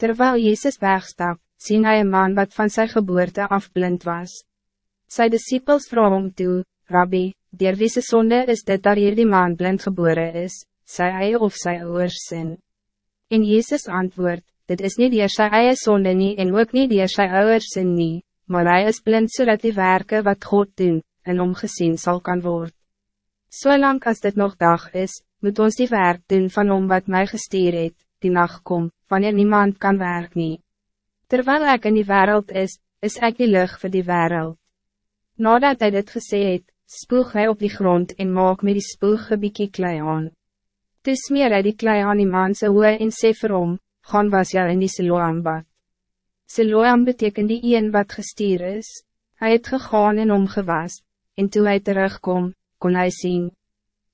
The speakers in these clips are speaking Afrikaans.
Terwijl Jezus wegstap, sien hij een man wat van zijn geboorte af blind was. Sy disciples vroeg om toe, Rabbi, dier wie se sonde is dit dat hier die man blind geboren is, sy eie of sy oors sin? En Jezus antwoord, dit is niet dier sy eie sonde nie en ook niet dier sy oors sin nie, maar hij is blind zodat die werken wat God doen, en omgezien zal kan worden. Zolang so als dit nog dag is, moet ons die werk doen van om wat mij gestuur het, die nacht kom, wanneer niemand kan werk nie. Terwijl ik in die wereld is, is ik die lucht voor die wereld. Nadat hij dit gesê het, spoeg hij op die grond en maak met die spoeg een bykie klei aan. Toe smeer hy die klei aan die man sy hoe en sê vir hom, gaan was jou in die Siloam bad. Siloam beteken die een wat gestuur is, hij het gegaan en omgewas, en toe hy terugkom, kon hij zien.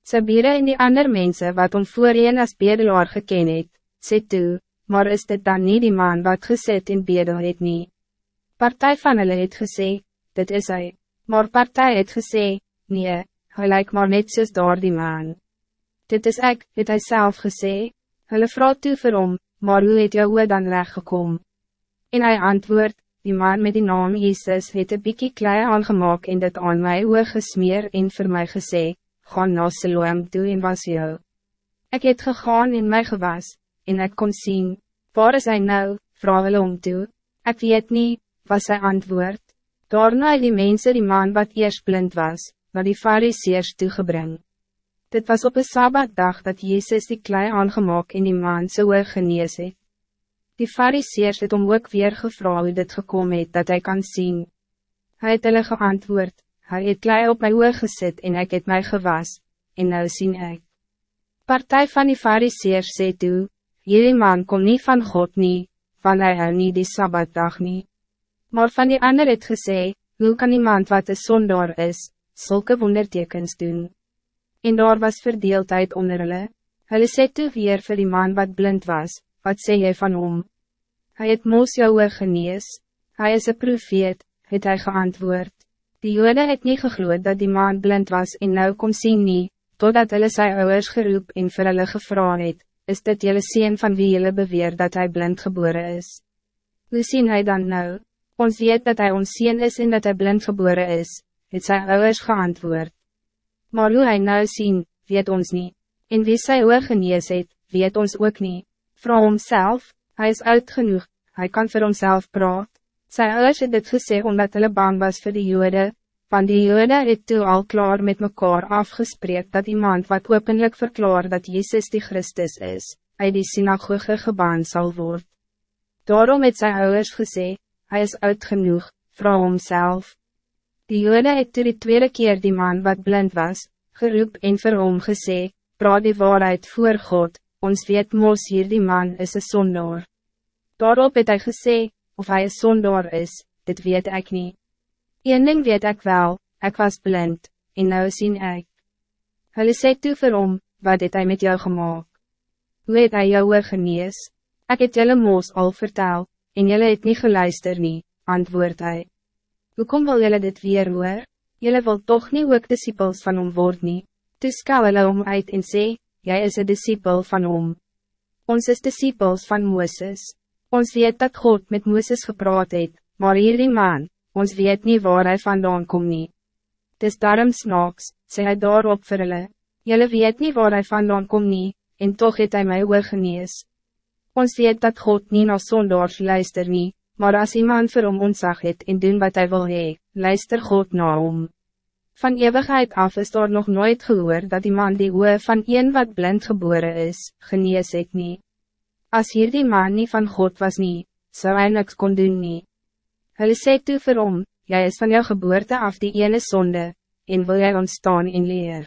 Sabire en die ander mensen wat om voorheen as bedelaar geken het, sê toe, maar is dit dan niet die man wat gezet in bedel het nie? Partij van hulle het gesê, dit is hij. maar partij het gesê, nee, hy lyk maar net soos daar die man. Dit is ek, het hy self gesê, hulle vraag toe vir hom, maar hoe het jou oor dan weggekom? En hij antwoord, die man met die naam Jezus het een bykie klei aangemaak en dit aan my oor gesmeer en vir my gesê, gaan na Siloam toe en was jou. Ik het gegaan in my gewas, en ik kon zien, waar is hy nou, vraag hulle om toe, ek weet niet, was sy antwoord. Daarna het die mense die man wat eerst blind was, na die fariseers toegebring. Dit was op een sabbatdag dat Jezus die klei aangemaak en die man so genees het. Die fariseers het om ook weer gevra hoe dit gekomen het dat hij kan zien. Hij het hulle geantwoord, hy het klei op my oor gesit en ek het my gewas, en nou sien ek. Partij van die fariseers sê toe, hierdie man kom niet van God nie, van hy hou nie die sabbatdag nie. Maar van die ander het gesê, hoe kan iemand wat een zondaar is, zulke wondertekens doen? En daar was verdeeldheid onder hulle, hulle sê toe weer vir die man wat blind was, wat sê jy van hom? Hij het moos jou genees, hij is een profeet, het hij geantwoord. Die jode het niet gegloed dat die man blind was en nou kon zien nie, totdat hulle sy ouders geroep en vir hulle gevra het, is dit jylle sien van wie jylle beweer dat hij blind geboren is. Hoe zien hij dan nou? Ons weet dat hij ons sien is en dat hij blind geboren is, het sy ouders geantwoord. Maar hoe hij nou zien, weet ons niet. En wie sy oor genees het, weet ons ook niet. Vrouw homself, hij is oud genoeg, hij kan voor homself praat. Sy ouders het dit gesê omdat hulle bang was voor de jode, want die jode het toe al klaar met mekaar afgespreek dat iemand wat openlijk verklaar dat Jezus die Christus is, uit die synagoge gebaan zal worden. Daarom het sy ouders gesê, hij is oud genoeg, vrouw homself. Die jode het toe die tweede keer die man wat blind was, geroep en vir hom gesê, praat die waarheid voor God, ons weet mos hier die man is een zondaar. Daarop het hy gesê, of hij een zondaar is, dit weet ik niet. Een ding weet ik wel, ik was blind, en nou sien ik. Hulle sê toe vir hom, wat het hy met jou gemaakt? Hoe het hy jou genees? Ik het julle moos al vertel, en julle het niet geluister nie, antwoord hij. Hoe kom wil julle dit weer hoor? Julle wil toch niet ook disciples van hom word nie? Toe skou hulle om uit en sê, jij is een discipel van hom. Ons is disciples van Mooses. Ons weet dat God met Mooses gepraat het, maar hierdie man, ons weet niet waar hij vandaan kom nie. Dis daarom snaaks, sê hy daarop vir hulle, Julle weet niet waar hij vandaan kom nie, en toch het hy my oorgenees. Ons weet dat God niet naar zondaars luister nie, maar als iemand vir hom ontzag het en doen wat hij wil hee, luister God na hom. Van eeuwigheid af is daar nog nooit gehoor dat die man die oe van een wat blind geboren is, genees het nie. As hier die man niet van God was nie, zou hy niks kon doen nie. Hulle sê toe vir hom, jy is van jou geboorte af die ene zonde, en wil jy ontstaan en leer.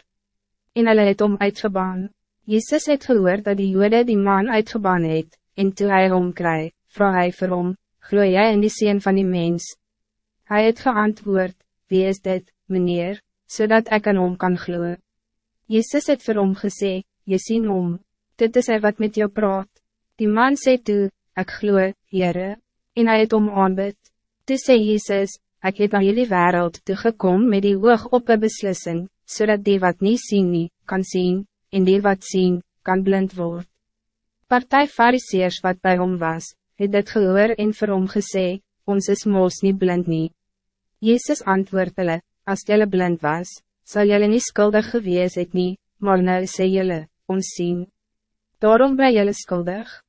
En hulle het om uitgebaan. Jezus het gehoor dat die jode die man uitgebaan het, en toe hy omkry, vraag hy vir hom, glo jy in die zin van die mens? Hij het geantwoord, wie is dit? meneer, zodat ik aan hom kan gloeien. Jezus het vir hom gesê, je sien hom, dit is hy wat met jou praat. Die man sê toe, ek gloe, Heere, en hy het hom aanbid. Toe sê Jezus, ek het na jullie wereld toegekom met die oog op een beslissing, zodat die wat niet zien nie, kan zien, en die wat zien, kan blind worden. Partij fariseers wat bij hom was, het dit gehoor en vir hom gesê, ons is mos niet blind nie. Jezus antwoord hulle, as jylle blind was, zal jylle niet skuldig gewees het nie, maar nou sê jylle, ons sien. Daarom ben jylle skuldig.